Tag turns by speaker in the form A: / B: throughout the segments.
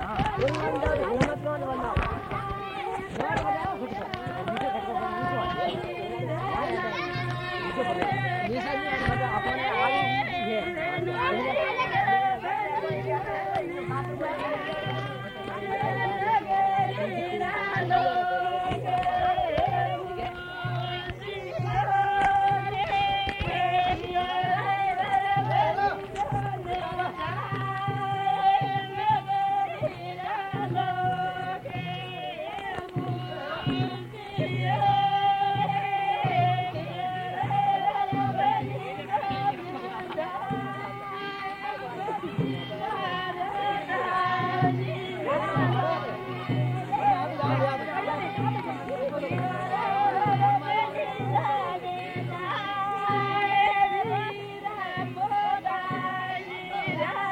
A: 啊，我给你倒。गाड़ी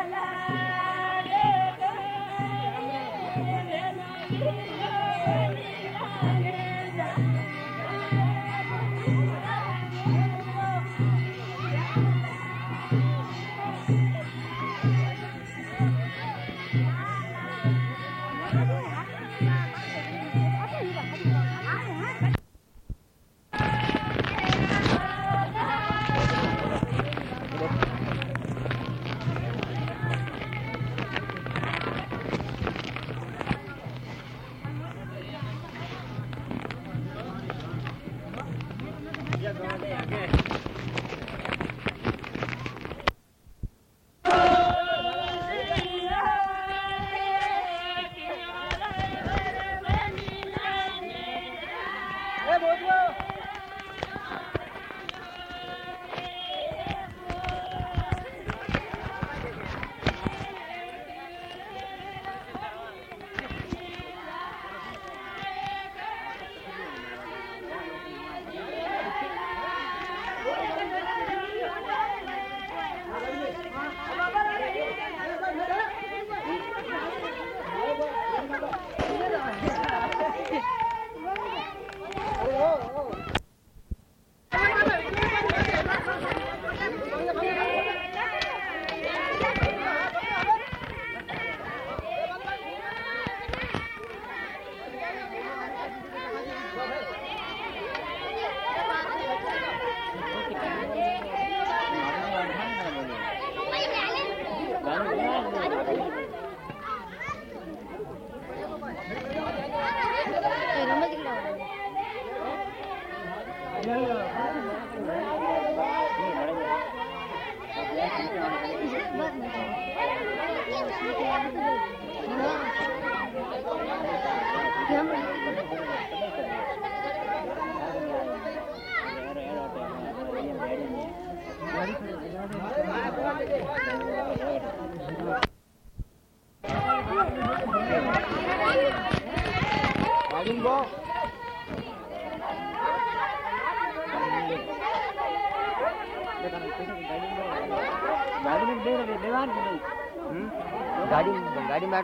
B: गाड़ी में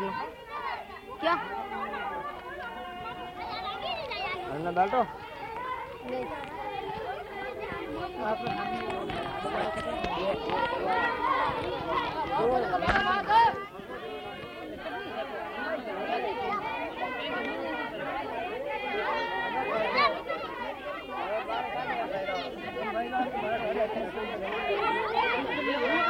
B: क्या अन्ना बैठो
A: Thank you. Yeah.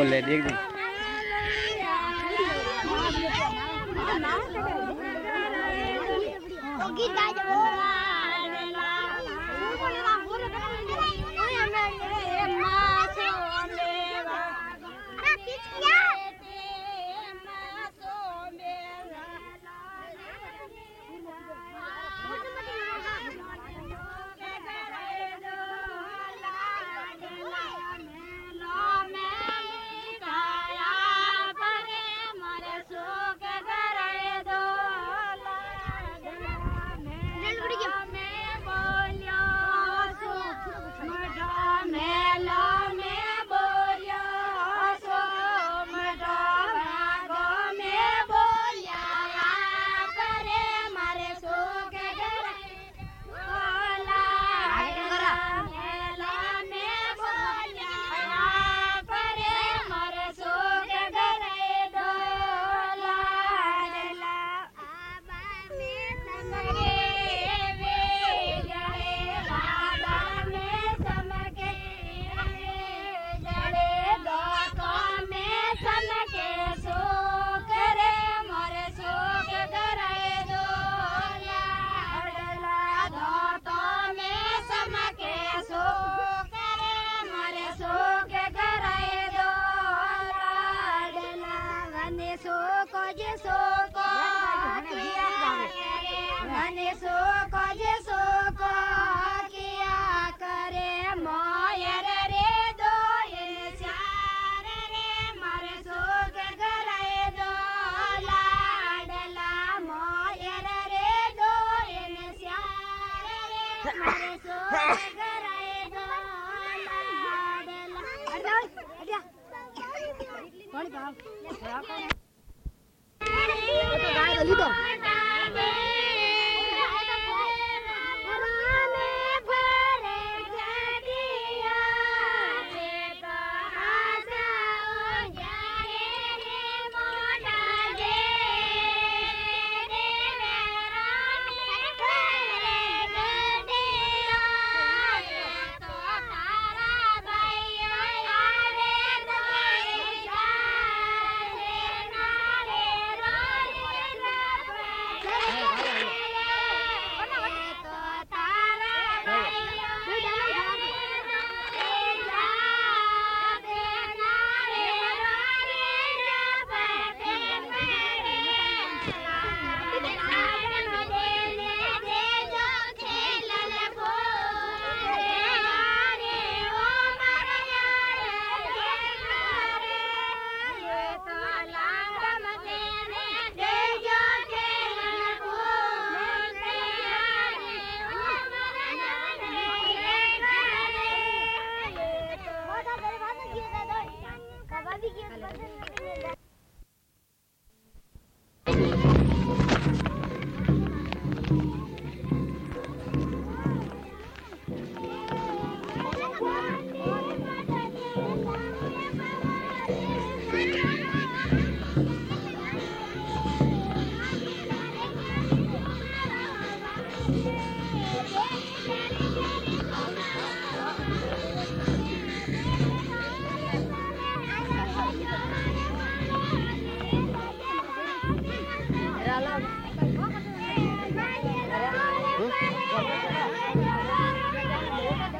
B: ओले देख दी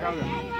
A: Gracias.